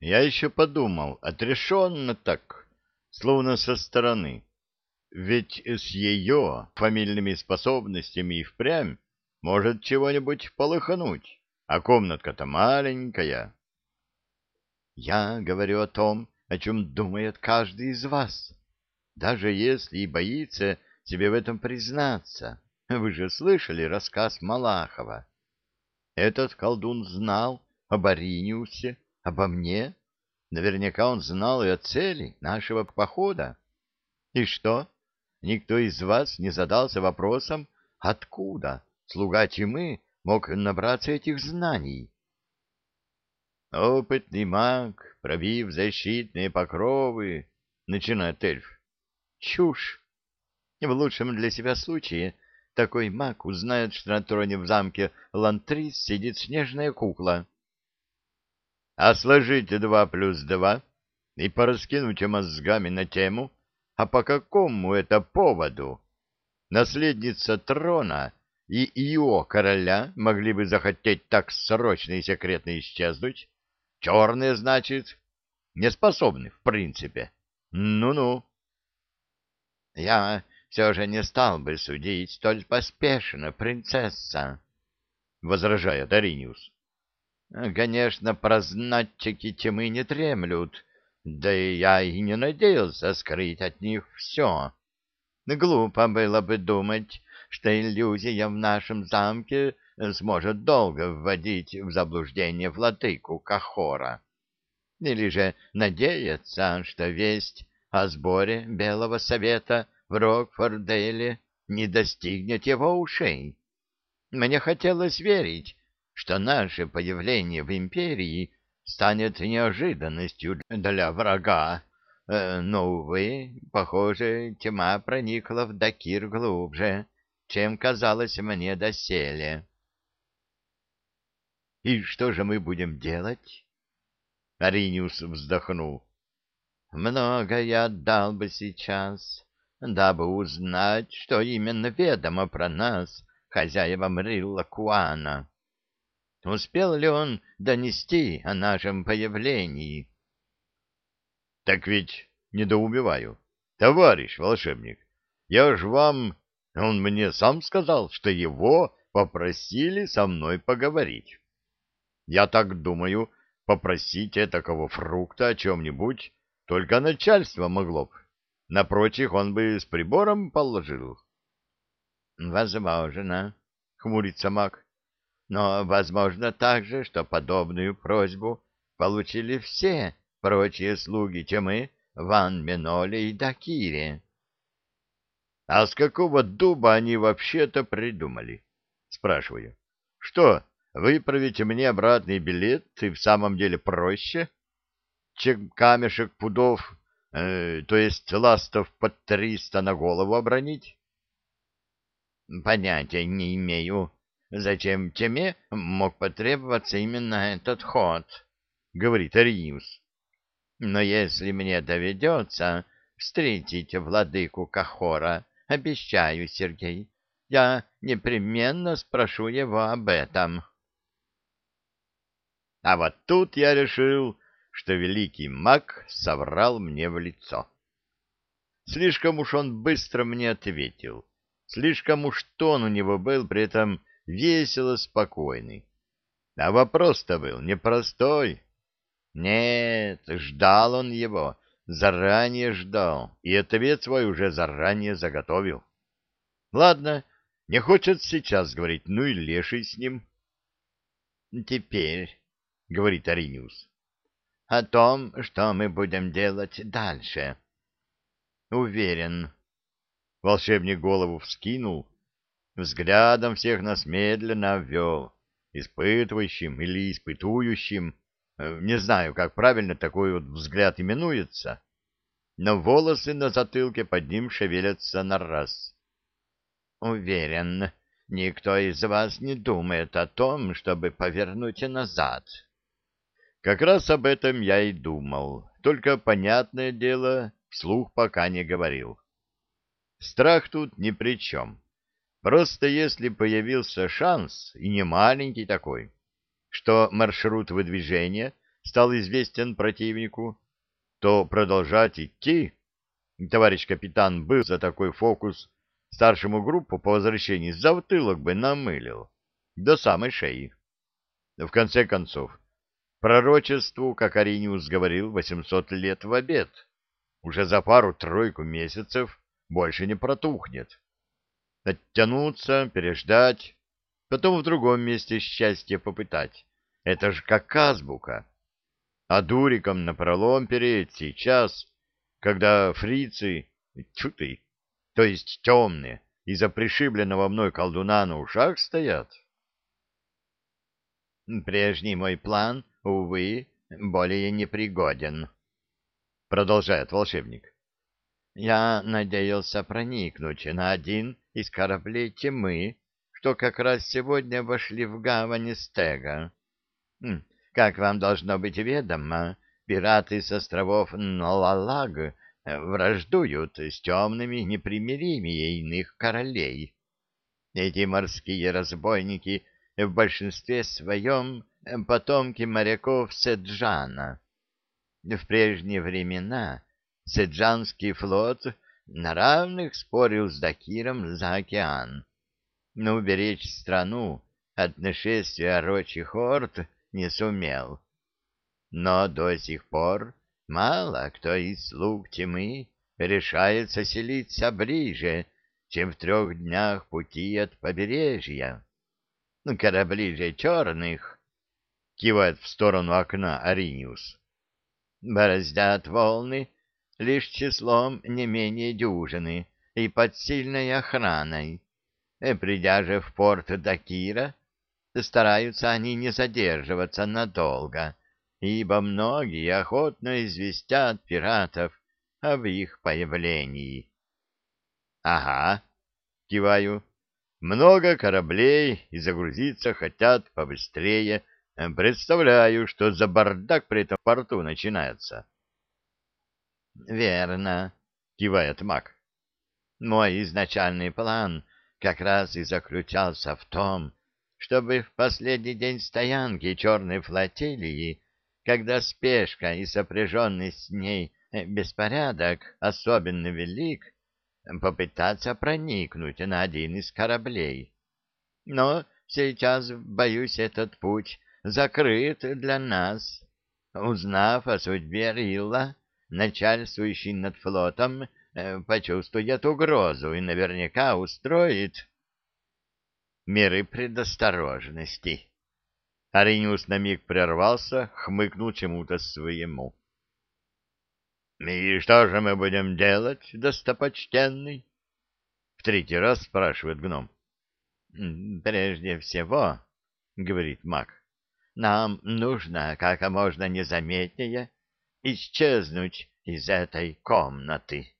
Я еще подумал, отрешенно так, словно со стороны. Ведь с ее фамильными способностями и впрямь может чего-нибудь полыхнуть, а комнатка-то маленькая. Я говорю о том, о чем думает каждый из вас, даже если и боится себе в этом признаться. Вы же слышали рассказ Малахова. Этот колдун знал об Ариниусе, обо мне. Наверняка он знал и о цели нашего похода. И что? Никто из вас не задался вопросом, откуда слуга тьмы мог набраться этих знаний? Опытный маг, пробив защитные покровы, начинает эльф. Чушь! В лучшем для себя случае такой маг узнает, что на троне в замке Лантрис сидит снежная кукла. А сложите два плюс два и пораскинуйте мозгами на тему, а по какому это поводу наследница трона и его короля могли бы захотеть так срочно и секретно исчезнуть? Черные, значит, не способны, в принципе. Ну-ну. Я все же не стал бы судить столь поспешно, принцесса, — возражает Ариниус. Конечно, прознатчики тьмы не тремлют, да и я и не надеялся скрыть от них все. Глупо было бы думать, что иллюзия в нашем замке сможет долго вводить в заблуждение владыку Кахора. Или же надеяться, что весть о сборе Белого Совета — в Рокфордейле не достигнет его ушей. Мне хотелось верить, что наше появление в империи станет неожиданностью для врага, э, но, увы, похоже, тьма проникла в Дакир глубже, чем казалось мне доселе. — И что же мы будем делать? Ариниус вздохнул. — Много я отдал бы сейчас, дабы узнать, что именно ведомо про нас, хозяевам Рилла Куана. Успел ли он донести о нашем появлении? — Так ведь недоумеваю. Товарищ волшебник, я ж вам... Он мне сам сказал, что его попросили со мной поговорить. Я так думаю, попросить этакого фрукта о чем-нибудь только начальство могло бы. На прочих он бы с прибором положил. — Возможно, — хмурится маг. — Но возможно также, что подобную просьбу получили все прочие слуги тьмы Ван Меноле и Дакире. — А с какого дуба они вообще-то придумали? — спрашиваю. — Что, выправить мне обратный билет и в самом деле проще, чем камешек пудов Э, то есть ластов под триста на голову обронить? Понятия не имею. Зачем теме мог потребоваться именно этот ход, говорит Ариус. Но если мне доведется встретить владыку Кахора, обещаю, Сергей, я непременно спрошу его об этом. А вот тут я решил что великий маг соврал мне в лицо. Слишком уж он быстро мне ответил, слишком уж тон у него был при этом весело спокойный. А вопрос-то был непростой. Нет, ждал он его, заранее ждал, и ответ свой уже заранее заготовил. Ладно, не хочет сейчас говорить, ну и леший с ним. — Теперь, — говорит Ариниус, о том, что мы будем делать дальше. Уверен. Волшебник голову вскинул, взглядом всех нас медленно обвел, испытывающим или испытующим, э, не знаю, как правильно такой вот взгляд именуется, но волосы на затылке под ним шевелятся на раз. Уверен, никто из вас не думает о том, чтобы повернуть назад. Как раз об этом я и думал, только, понятное дело, вслух пока не говорил. Страх тут ни при чем. Просто если появился шанс, и не маленький такой, что маршрут выдвижения стал известен противнику, то продолжать идти, товарищ капитан был за такой фокус, старшему группу по возвращении завтылок бы намылил до самой шеи. В конце концов, пророчеству, как Ариниус говорил, 800 лет в обед. Уже за пару-тройку месяцев больше не протухнет. Оттянуться, переждать, потом в другом месте счастье попытать. Это же как азбука. А дуриком напролом переть сейчас, когда фрицы, ты, то есть темные, из-за пришибленного мной колдуна на ушах стоят. Прежний мой план, увы, более непригоден, — продолжает волшебник. Я надеялся проникнуть на один из кораблей тьмы, что как раз сегодня вошли в гавань Стега. Как вам должно быть ведомо, пираты с островов Налалаг враждуют с темными непримиримее иных королей. Эти морские разбойники в большинстве своем потомки моряков Седжана. В прежние времена Седжанский флот на равных спорил с Дакиром за океан, но уберечь страну от нашествия орочих орд не сумел. Но до сих пор мало кто из слуг тьмы решается селиться ближе, чем в трех днях пути от побережья. Корабли же черных, — кивает в сторону окна Ариниус, — бороздят волны лишь числом не менее дюжины и под сильной охраной. И, придя же в порт Дакира, стараются они не задерживаться надолго, ибо многие охотно известят пиратов об их появлении. — Ага, — киваю, — много кораблей и загрузиться хотят побыстрее. Представляю, что за бардак при этом порту начинается. — Верно, — кивает маг. — Мой изначальный план как раз и заключался в том, чтобы в последний день стоянки черной флотилии, когда спешка и сопряженный с ней беспорядок особенно велик, попытаться проникнуть на один из кораблей. Но сейчас, боюсь, этот путь закрыт для нас. Узнав о судьбе Рилла, начальствующий над флотом э, почувствует угрозу и наверняка устроит меры предосторожности. Ариниус на миг прервался, хмыкнул чему-то своему. — И что же мы будем делать, достопочтенный? — в третий раз спрашивает гном. — Прежде всего, — говорит маг, — нам нужно как можно незаметнее исчезнуть из этой комнаты.